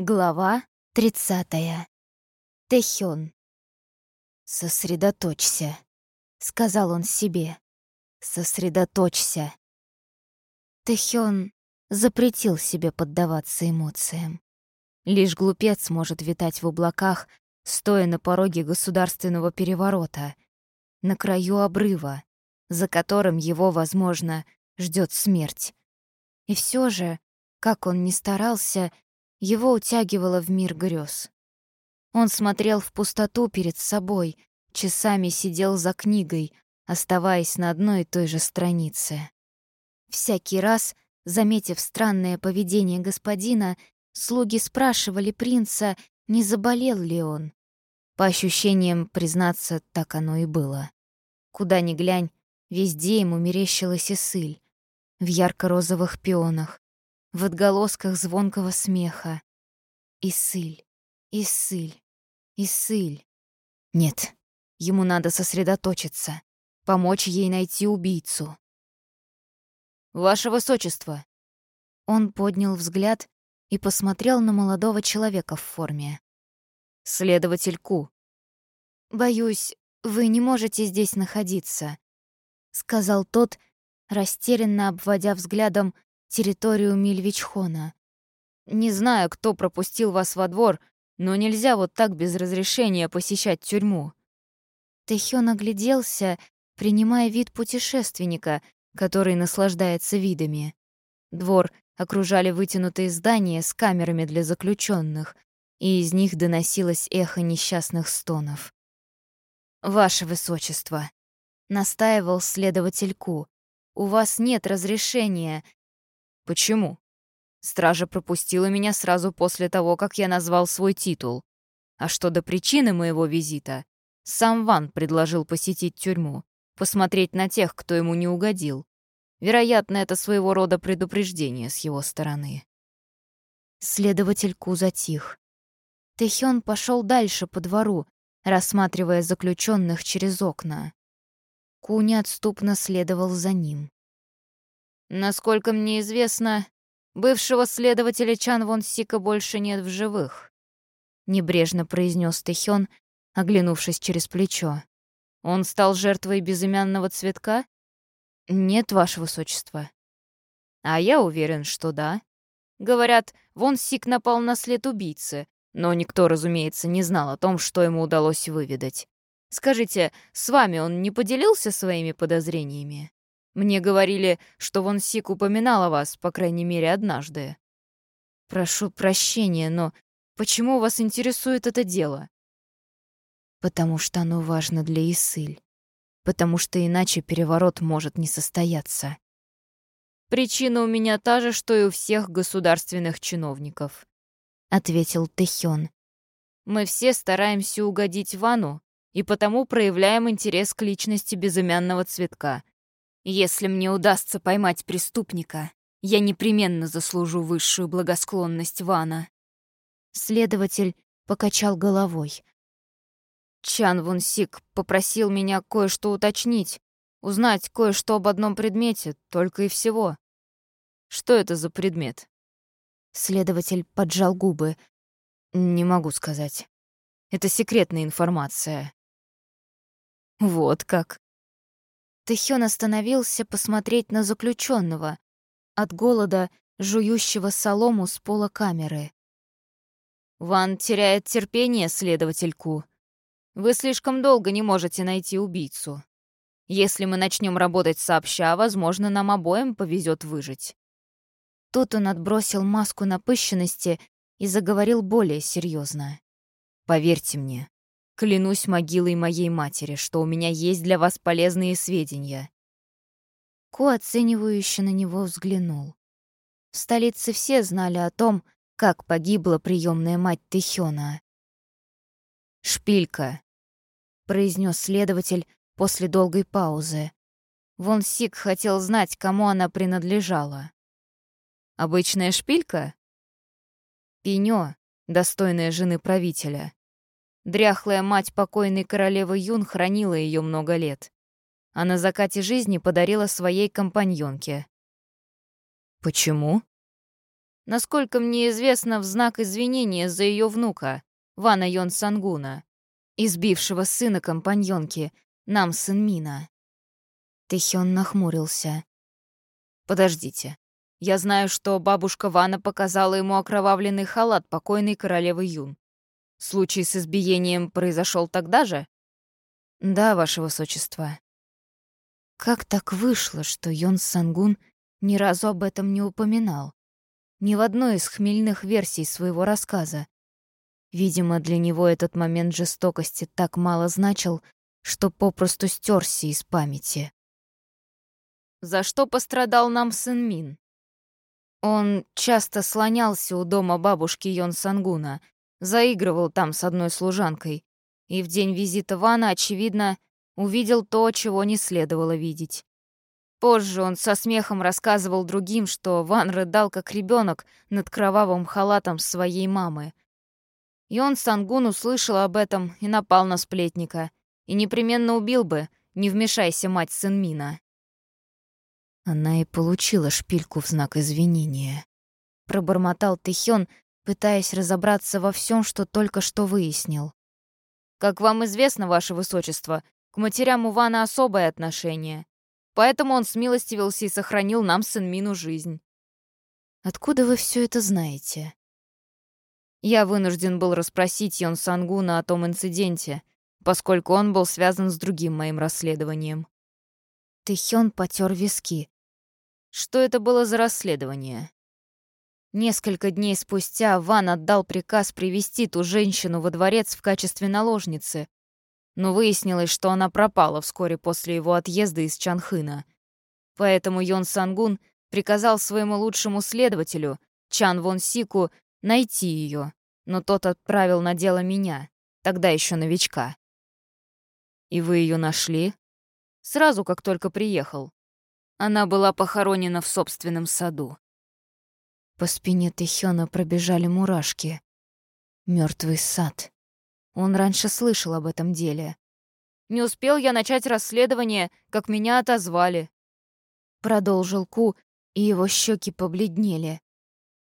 Глава 30. Тэхён. «Сосредоточься», — сказал он себе. «Сосредоточься». Тэхён запретил себе поддаваться эмоциям. Лишь глупец может витать в облаках, стоя на пороге государственного переворота, на краю обрыва, за которым его, возможно, ждет смерть. И все же, как он ни старался, его утягивало в мир грез. Он смотрел в пустоту перед собой, часами сидел за книгой, оставаясь на одной и той же странице. Всякий раз, заметив странное поведение господина, слуги спрашивали принца, не заболел ли он. По ощущениям, признаться, так оно и было. Куда ни глянь, везде ему мерещилась Исыль. В ярко-розовых пионах, в отголосках звонкого смеха. Исыль, Исыль, Исыль. Нет, ему надо сосредоточиться, помочь ей найти убийцу. «Ваше Высочество!» Он поднял взгляд и посмотрел на молодого человека в форме. «Следователь Ку». «Боюсь, вы не можете здесь находиться», — сказал тот, растерянно обводя взглядом территорию Мильвичхона. Не знаю, кто пропустил вас во двор, но нельзя вот так без разрешения посещать тюрьму. Тэхён огляделся, принимая вид путешественника, который наслаждается видами. Двор окружали вытянутые здания с камерами для заключенных, и из них доносилось эхо несчастных стонов. «Ваше Высочество», — настаивал следователь Ку, — «у вас нет разрешения Почему? Стража пропустила меня сразу после того, как я назвал свой титул. А что до причины моего визита? Сам Ван предложил посетить тюрьму, посмотреть на тех, кто ему не угодил. Вероятно, это своего рода предупреждение с его стороны. Следователь Ку затих. Тэхён пошел дальше по двору, рассматривая заключенных через окна. Ку неотступно следовал за ним. Насколько мне известно, бывшего следователя Чан Вон Сика больше нет в живых. Небрежно произнес Тэхён, оглянувшись через плечо. Он стал жертвой безымянного цветка? Нет, ваше высочество. А я уверен, что да. Говорят, Вон Сик напал на след убийцы, но никто, разумеется, не знал о том, что ему удалось выведать. Скажите, с вами он не поделился своими подозрениями? Мне говорили, что Вон Сик упоминал о вас, по крайней мере, однажды. Прошу прощения, но почему вас интересует это дело? Потому что оно важно для Исыль. Потому что иначе переворот может не состояться. Причина у меня та же, что и у всех государственных чиновников, ответил Тэхён. Мы все стараемся угодить Вану и потому проявляем интерес к личности безымянного цветка — если мне удастся поймать преступника, я непременно заслужу высшую благосклонность Вана. Следователь покачал головой. Чан Вун Сик попросил меня кое-что уточнить, узнать кое-что об одном предмете, только и всего. Что это за предмет? Следователь поджал губы. Не могу сказать. Это секретная информация. Вот как. Тэхён остановился посмотреть на заключенного, от голода жующего солому с пола камеры. «Ван теряет терпение, следовательку. Вы слишком долго не можете найти убийцу. Если мы начнем работать сообща, возможно, нам обоим повезет выжить». Тут он отбросил маску напыщенности и заговорил более серьезно. «Поверьте мне, Клянусь могилой моей матери, что у меня есть для вас полезные сведения». Ко оценивающе на него взглянул. В столице все знали о том, как погибла приемная мать Тэхёна. «Шпилька», — произнес следователь после долгой паузы. Вон Сик хотел знать, кому она принадлежала. «Обычная шпилька?» «Пенё, достойная жены правителя», Дряхлая мать покойной королевы Юн хранила ее много лет, а на закате жизни подарила своей компаньонке. Почему? насколько мне известно, в знак извинения за ее внука, Вана Йон Сангуна, избившего сына компаньонки, нам сын Мина. Тэхён нахмурился. «Подождите. Я знаю, что бабушка Вана показала ему окровавленный халат покойной королевы Юн. Случай с избиением произошел тогда же?» «Да, ваше высочество». Как так вышло, что Йон Сангун ни разу об этом не упоминал? Ни в одной из хмельных версий своего рассказа. Видимо, для него этот момент жестокости так мало значил, что попросту стерся из памяти. За что пострадал нам сын Мин? Он часто слонялся у дома бабушки Йон Сангуна, заигрывал там с одной служанкой, и в день визита Вана, очевидно, увидел то, чего не следовало видеть. Позже он со смехом рассказывал другим, что Ван рыдал как ребенок над кровавым халатом своей мамы. Йон Сангун услышал об этом и напал на сплетника. И непременно убил бы, не вмешайся мать Сынмина. Она и получила шпильку в знак извинения. Пробормотал Тэхён, пытаясь разобраться во всем, что только что выяснил. «Как вам известно, ваше высочество, к матерям у Вана особое отношение. Поэтому он смилостивился и сохранил нам с Инмину жизнь». «Откуда вы все это знаете?» Я вынужден был расспросить Йон Сангуна о том инциденте, поскольку он был связан с другим моим расследованием. Тэхён потер виски. Что это было за расследование? Несколько дней спустя Ван отдал приказ привести ту женщину во дворец в качестве наложницы, но выяснилось, что она пропала вскоре после его отъезда из Чанхына. Поэтому Йон Сангун приказал своему лучшему следователю, Чан Вон Сику, найти ее, но тот отправил на дело меня, тогда еще новичка. «И вы ее нашли?» «Сразу, как только приехал. Она была похоронена в собственном саду. По спине Тэхёна пробежали мурашки. Мертвый сад. Он раньше слышал об этом деле. «Не успел я начать расследование, как меня отозвали», — продолжил Ку, и его щеки побледнели.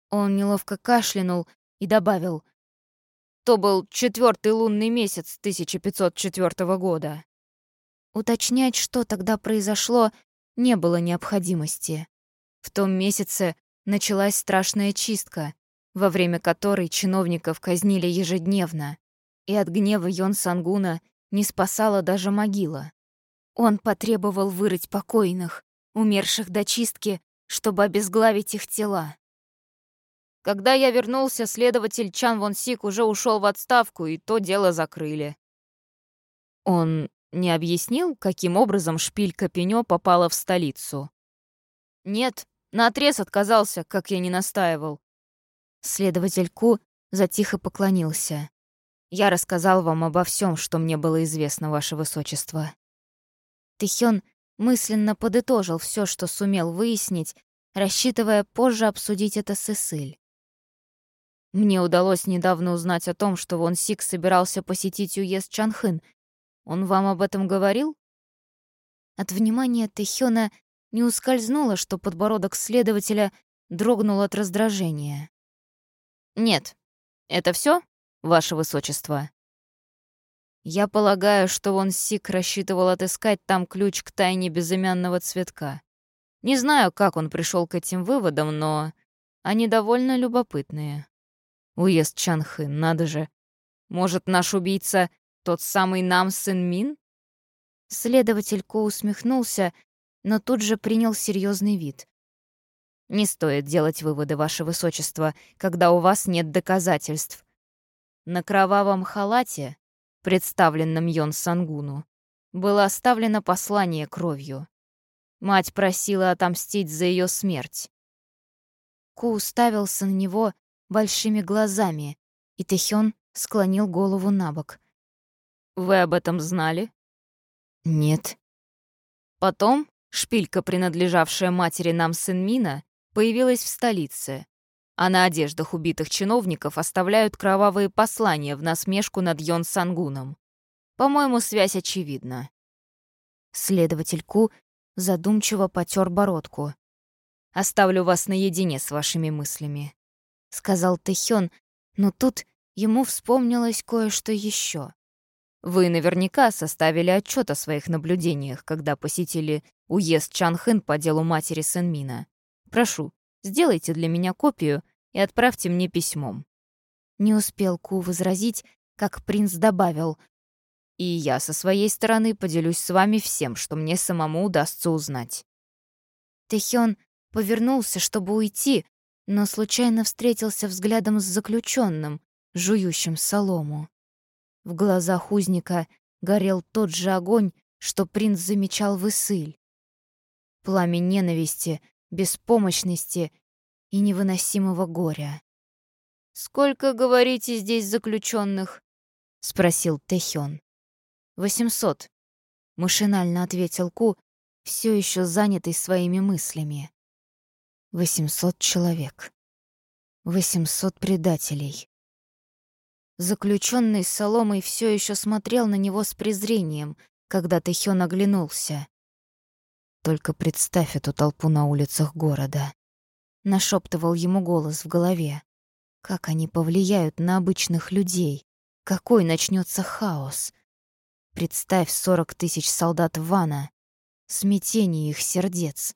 Он неловко кашлянул и добавил. «То был четвертый лунный месяц 1504 года». Уточнять, что тогда произошло, не было необходимости. В том месяце началась страшная чистка, во время которой чиновников казнили ежедневно, и от гнева Йон Сангуна не спасала даже могила. Он потребовал вырыть покойных, умерших до чистки, чтобы обезглавить их тела. Когда я вернулся, следователь Чан Вон Сик уже ушел в отставку, и то дело закрыли. Он не объяснил, каким образом шпилька Пенё попала в столицу? Нет, Наотрез отказался, как я не настаивал. Следователь Ку затихо поклонился. Я рассказал вам обо всем, что мне было известно, ваше высочество. Тэхён мысленно подытожил все, что сумел выяснить, рассчитывая позже обсудить это с Исыль. Мне удалось недавно узнать о том, что Вон Сик собирался посетить уезд Чанхын. Он вам об этом говорил? От внимания Тэхёна не ускользнуло, что подбородок следователя дрогнул от раздражения. «Нет, это все, ваше высочество?» «Я полагаю, что он Сик рассчитывал отыскать там ключ к тайне безымянного цветка. Не знаю, как он пришел к этим выводам, но они довольно любопытные. Уезд Чанхы, надо же. Может, наш убийца тот самый нам сын Мин?» Следователь Ко усмехнулся но тут же принял серьезный вид. «Не стоит делать выводы, Ваше Высочество, когда у вас нет доказательств. На кровавом халате, представленном Йон Сангуну, было оставлено послание кровью. Мать просила отомстить за ее смерть. Ку уставился на него большими глазами, и Тэхён склонил голову на бок. «Вы об этом знали?» «Нет». Потом Шпилька, принадлежавшая матери нам сын Мина, появилась в столице, а на одеждах убитых чиновников оставляют кровавые послания в насмешку над Йон Сангуном. По-моему, связь очевидна. Следователь Ку задумчиво потер бородку. «Оставлю вас наедине с вашими мыслями. сказал Тэхён, но тут ему вспомнилось кое-что еще. Вы наверняка составили отчет о своих наблюдениях, когда посетили уезд Чанхэн по делу матери Сэнмина. Прошу, сделайте для меня копию и отправьте мне письмом». Не успел Ку возразить, как принц добавил, «И я со своей стороны поделюсь с вами всем, что мне самому удастся узнать». Тэхён повернулся, чтобы уйти, но случайно встретился взглядом с заключенным, жующим солому. В глазах узника горел тот же огонь, что принц замечал в Исыль. Пламя ненависти, беспомощности и невыносимого горя. «Сколько, говорите, здесь заключенных? спросил Тэхён. «Восемьсот», — машинально ответил Ку, все еще занятый своими мыслями. «Восемьсот человек. Восемьсот предателей. Заключенный с соломой все еще смотрел на него с презрением, когда Тэхён оглянулся. «Только представь эту толпу на улицах города», — нашептывал ему голос в голове. «Как они повлияют на обычных людей? Какой начнется хаос? Представь сорок тысяч солдат Вана, смятение их сердец.